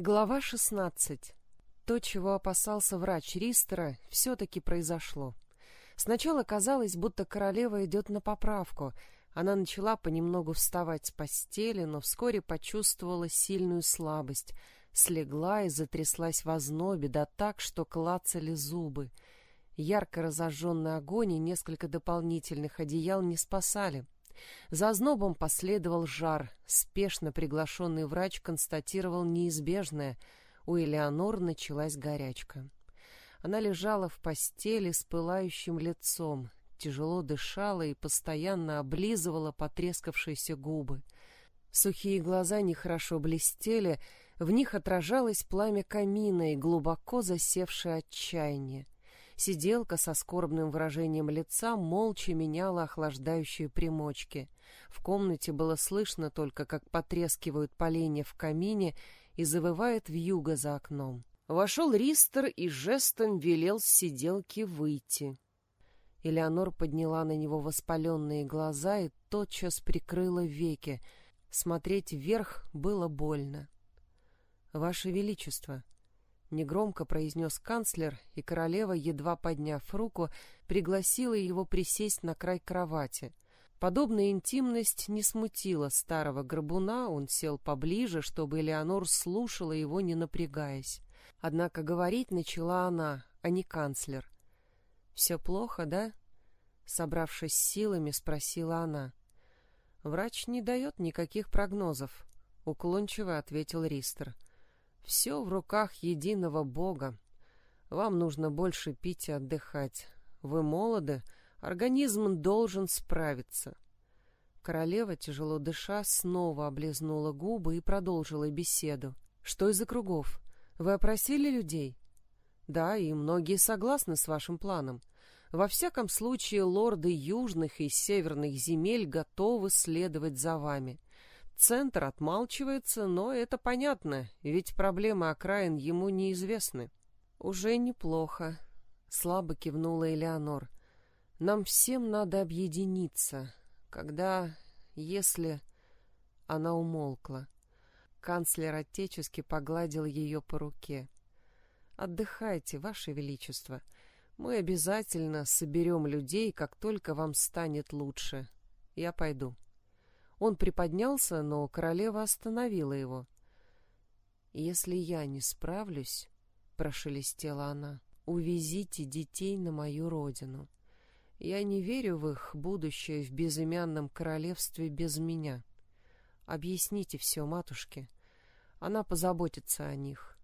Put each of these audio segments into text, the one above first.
Глава 16. То, чего опасался врач Ристера, все-таки произошло. Сначала казалось, будто королева идет на поправку. Она начала понемногу вставать с постели, но вскоре почувствовала сильную слабость. Слегла и затряслась в ознобе, да так, что клацали зубы. Ярко разожженный огонь и несколько дополнительных одеял не спасали — за ознобом последовал жар. Спешно приглашенный врач констатировал неизбежное. У Элеонор началась горячка. Она лежала в постели с пылающим лицом, тяжело дышала и постоянно облизывала потрескавшиеся губы. Сухие глаза нехорошо блестели, в них отражалось пламя камина и глубоко засевшее отчаяние. Сиделка со скорбным выражением лица молча меняла охлаждающие примочки. В комнате было слышно только, как потрескивают поленья в камине и завывает вьюга за окном. Вошел Ристер и жестом велел сиделке выйти. Элеонор подняла на него воспаленные глаза и тотчас прикрыла веки. Смотреть вверх было больно. — Ваше Величество! —— негромко произнес канцлер, и королева, едва подняв руку, пригласила его присесть на край кровати. Подобная интимность не смутила старого горбуна, он сел поближе, чтобы Элеонор слушала его, не напрягаясь. Однако говорить начала она, а не канцлер. «Все плохо, да?» Собравшись силами, спросила она. «Врач не дает никаких прогнозов», — уклончиво ответил Ристер. — все в руках единого Бога. Вам нужно больше пить и отдыхать. Вы молоды, организм должен справиться. Королева, тяжело дыша, снова облизнула губы и продолжила беседу. Что из округов? Вы опросили людей? Да, и многие согласны с вашим планом. Во всяком случае, лорды южных и северных земель готовы следовать за вами. Центр отмалчивается, но это понятно, ведь проблемы окраин ему неизвестны. Уже неплохо, слабо кивнула Элеонор. Нам всем надо объединиться. Когда, если... Она умолкла. Канцлер отечески погладил ее по руке. «Отдыхайте, Ваше Величество. Мы обязательно соберем людей, как только вам станет лучше. Я пойду». Он приподнялся, но королева остановила его. «Если я не справлюсь, — прошелестела она, — увезите детей на мою родину. Я не верю в их будущее в безымянном королевстве без меня. Объясните все матушке. Она позаботится о них».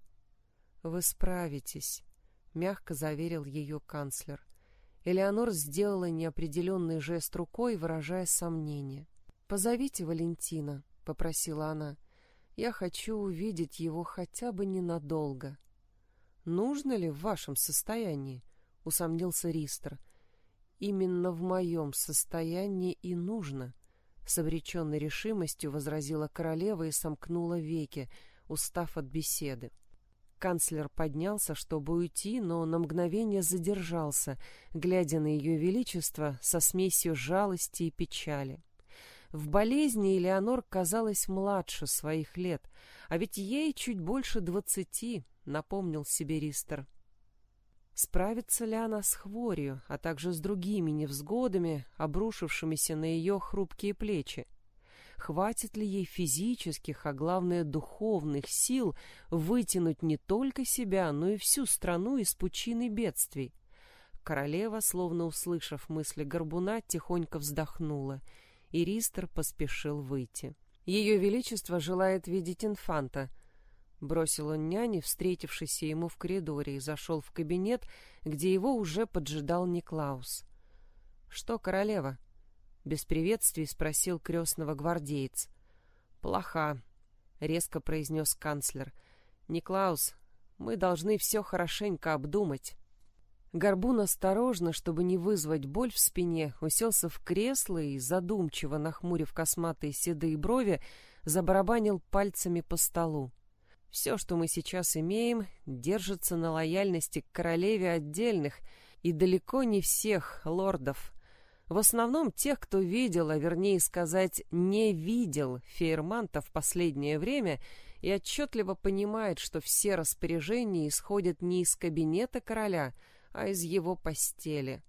«Вы справитесь», — мягко заверил ее канцлер. Элеонор сделала неопределенный жест рукой, выражая сомнение. «Позовите Валентина», — попросила она. «Я хочу увидеть его хотя бы ненадолго». «Нужно ли в вашем состоянии?» — усомнился Ристер. «Именно в моем состоянии и нужно», — с обреченной решимостью возразила королева и сомкнула веки, устав от беседы. Канцлер поднялся, чтобы уйти, но на мгновение задержался, глядя на ее величество со смесью жалости и печали. В болезни Элеонор казалась младше своих лет, а ведь ей чуть больше двадцати, напомнил себе Ристер. Справится ли она с хворью, а также с другими невзгодами, обрушившимися на ее хрупкие плечи? Хватит ли ей физических, а главное духовных сил вытянуть не только себя, но и всю страну из пучины бедствий? Королева, словно услышав мысли горбуна, тихонько вздохнула — и Ристер поспешил выйти. «Ее Величество желает видеть инфанта», — бросил он няне, встретившийся ему в коридоре, и зашел в кабинет, где его уже поджидал Никлаус. «Что, королева?» — без приветствий спросил крестного гвардеец. «Плоха», — резко произнес канцлер. «Никлаус, мы должны все хорошенько обдумать». Горбун осторожно, чтобы не вызвать боль в спине, уселся в кресло и, задумчиво нахмурив косматые седые брови, забарабанил пальцами по столу. Все, что мы сейчас имеем, держится на лояльности к королеве отдельных и далеко не всех лордов. В основном тех, кто видел, а вернее сказать, не видел Фейерманта в последнее время и отчетливо понимает, что все распоряжения исходят не из кабинета короля, а из его постели.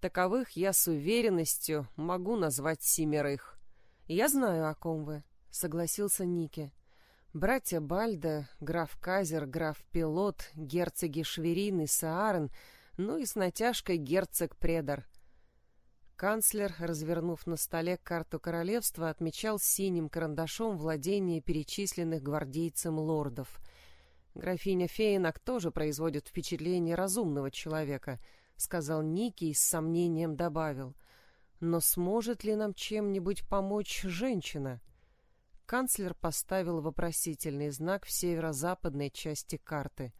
Таковых я с уверенностью могу назвать семерых. «Я знаю, о ком вы», — согласился Ники. Братья Бальда, граф Казер, граф Пилот, герцоги Шверин и Саарен, ну и с натяжкой герцог Предар. Канцлер, развернув на столе карту королевства, отмечал синим карандашом владение перечисленных гвардейцем лордов. Графиня Фейнак тоже производит впечатление разумного человека, сказал Ники и с сомнением добавил. Но сможет ли нам чем-нибудь помочь женщина? Канцлер поставил вопросительный знак в северо-западной части карты.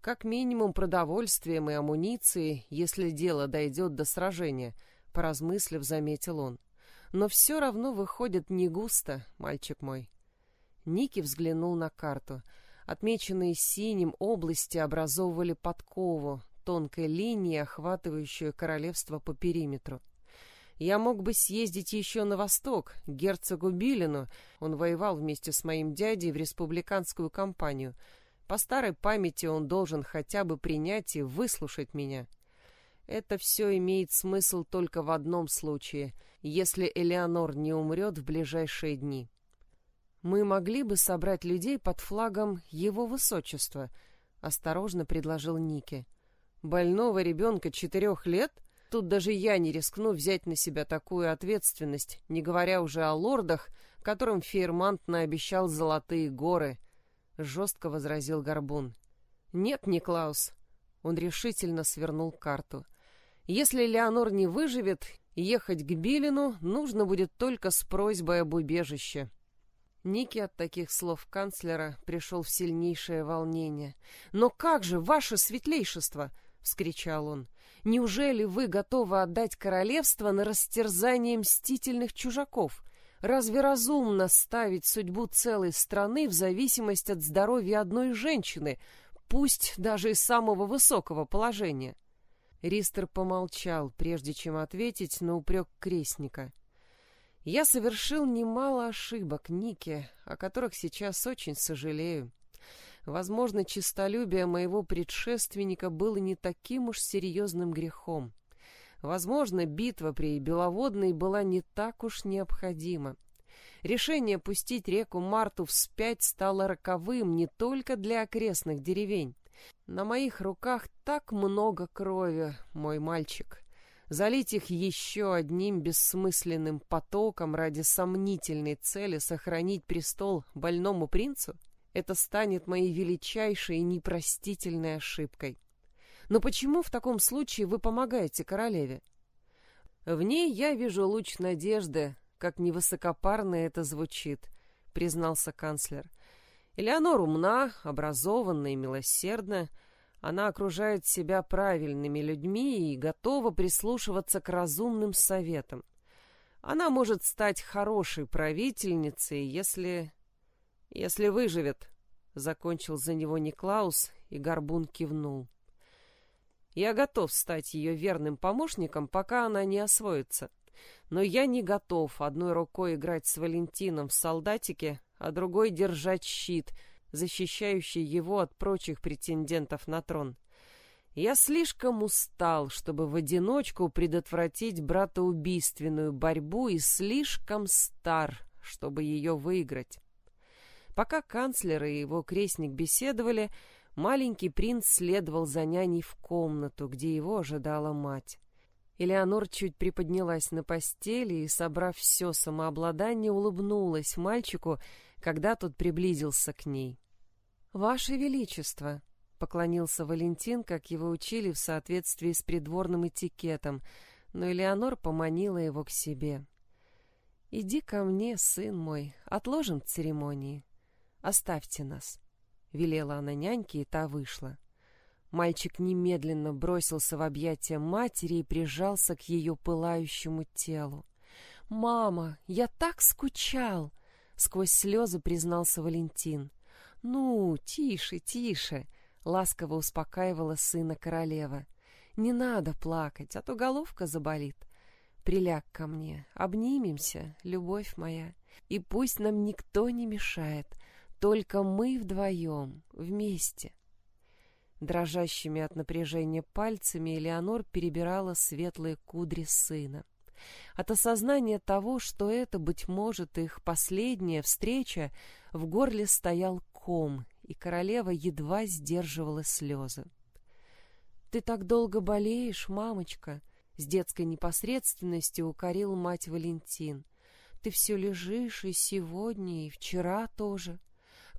Как минимум продовольствием и амуницией, если дело дойдет до сражения, поразмыслив, заметил он. Но все равно выходит не густо, мальчик мой. Ники взглянул на карту. Отмеченные синим области образовывали подкову, тонкой линией, охватывающую королевство по периметру. Я мог бы съездить еще на восток, к герцогу Билину. Он воевал вместе с моим дядей в республиканскую кампанию. По старой памяти он должен хотя бы принять и выслушать меня. Это все имеет смысл только в одном случае, если Элеонор не умрет в ближайшие дни. Мы могли бы собрать людей под флагом Его Высочества, осторожно предложил Ники. Больного ребенка четырех лет — Тут даже я не рискну взять на себя такую ответственность, не говоря уже о лордах, которым Фейермант наобещал золотые горы. Жестко возразил Горбун. Нет, Никлаус. Он решительно свернул карту. Если Леонор не выживет, ехать к Билину нужно будет только с просьбой об убежище. Ники от таких слов канцлера пришел в сильнейшее волнение. «Но как же, ваше светлейшество!» — вскричал он. Неужели вы готовы отдать королевство на растерзание мстительных чужаков? Разве разумно ставить судьбу целой страны в зависимость от здоровья одной женщины, пусть даже из самого высокого положения? Ристер помолчал, прежде чем ответить на упрек крестника. «Я совершил немало ошибок, Ники, о которых сейчас очень сожалею. Возможно, честолюбие моего предшественника было не таким уж серьезным грехом. Возможно, битва при Беловодной была не так уж необходима. Решение пустить реку Марту вспять стало роковым не только для окрестных деревень. На моих руках так много крови, мой мальчик. Залить их еще одним бессмысленным потоком ради сомнительной цели сохранить престол больному принцу — это станет моей величайшей и непростительной ошибкой. Но почему в таком случае вы помогаете королеве? В ней я вижу луч надежды, как невысокопарно это звучит, признался канцлер. Элеонор умна, образованна и милосердна. Она окружает себя правильными людьми и готова прислушиваться к разумным советам. Она может стать хорошей правительницей, если если выживет, закончил за него Никлаус, и Горбун кивнул. Я готов стать ее верным помощником, пока она не освоится. Но я не готов одной рукой играть с Валентином в солдатике, а другой держать щит, защищающий его от прочих претендентов на трон. Я слишком устал, чтобы в одиночку предотвратить братоубийственную борьбу и слишком стар, чтобы ее выиграть. Пока канцлер и его крестник беседовали, маленький принц следовал за няней в комнату, где его ожидала мать. Элеонор чуть приподнялась на постели и, собрав все самообладание, улыбнулась мальчику, когда тот приблизился к ней. «Ваше Величество!» — поклонился Валентин, как его учили в соответствии с придворным этикетом, но Элеонор поманила его к себе. «Иди ко мне, сын мой, отложим церемонии». Оставьте нас, велела она няньке, и та вышла. Мальчик немедленно бросился в объятия матери и прижался к ее пылающему телу. «Мама, я так скучал!» — сквозь слезы признался Валентин. «Ну, тише, тише!» — ласково успокаивала сына королева. «Не надо плакать, а то головка заболит. Приляг ко мне, обнимемся, любовь моя, и пусть нам никто не мешает. Только мы вдвоем, вместе. Дрожащими от напряжения пальцами Элеонор перебирала светлые кудри сына. От осознания того, что это, быть может, их последняя встреча, в горле стоял ком, и королева едва сдерживала слезы. «Ты так долго болеешь, мамочка!» — с детской непосредственностью укорил мать Валентин. «Ты все лежишь и сегодня, и вчера тоже.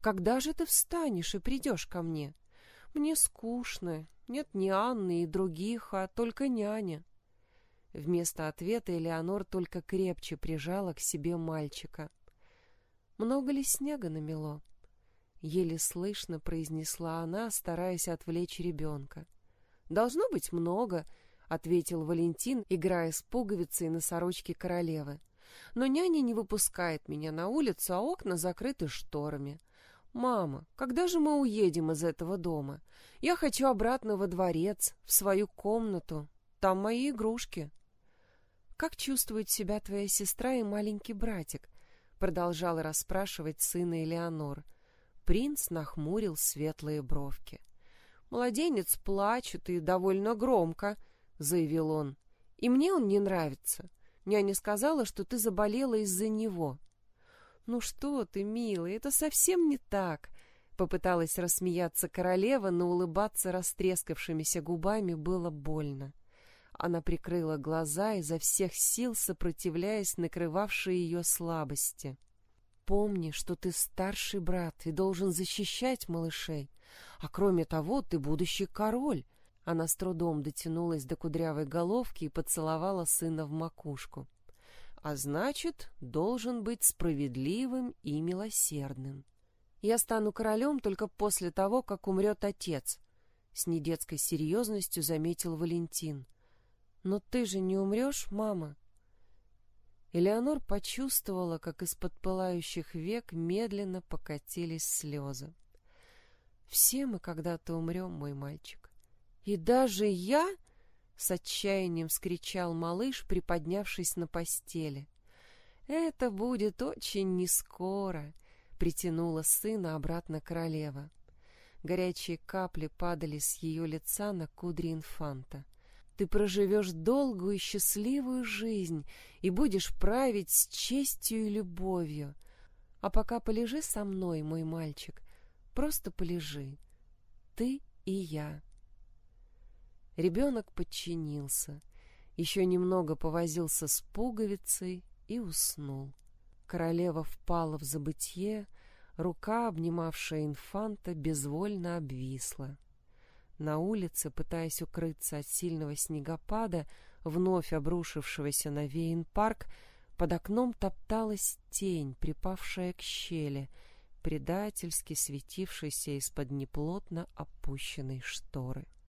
Когда же ты встанешь и придешь ко мне? Мне скучно. Нет ни Анны и других, а только няня». Вместо ответа Элеонор только крепче прижала к себе мальчика. «Много ли снега намело?» Еле слышно произнесла она, стараясь отвлечь ребенка. «Должно быть много», — ответил Валентин, играя с пуговицей на сорочке королевы. «Но няня не выпускает меня на улицу, а окна закрыты шторами. Мама, когда же мы уедем из этого дома? Я хочу обратно во дворец, в свою комнату. Там мои игрушки». «Как чувствует себя твоя сестра и маленький братик?» — продолжала расспрашивать сына Элеонор. Принц нахмурил светлые бровки. «Младенец плачет и довольно громко», — заявил он. «И мне он не нравится. Няня сказала, что ты заболела из-за него». «Ну что ты, милый, это совсем не так», — попыталась рассмеяться королева, но улыбаться растрескавшимися губами было больно. Она прикрыла глаза, изо всех сил сопротивляясь накрывавшей ее слабости. «Помни, что ты старший брат и должен защищать малышей. А кроме того, ты будущий король. Она с трудом дотянулась до кудрявой головки и поцеловала сына в макушку. А значит, должен быть справедливым и милосердным. Я стану королем только после того, как умрет отец, с недетской серьезностью заметил Валентин. Но ты же не умрешь, мама? Элеонор почувствовала, как из-под пылающих век медленно покатились слезы. Все мы когда-то умрем, мой мальчик. И даже я, с отчаянием вскричал малыш, приподнявшись на постели. Это будет очень нескоро, притянула сына обратно королева. Горячие капли падали с ее лица на кудри инфанта. Ты проживешь долгую и счастливую жизнь и будешь править с честью и любовью. А пока полежи со мной, мой мальчик, Просто полежи. Ты и я. Ребенок подчинился. Еще немного повозился с пуговицей и уснул. Королева впала в забытье, рука, обнимавшая инфанта, безвольно обвисла. На улице, пытаясь укрыться от сильного снегопада, вновь обрушившегося на Вейн-парк, под окном топталась тень, припавшая к щели — предательски светившийся из-под неплотно опущенной шторы.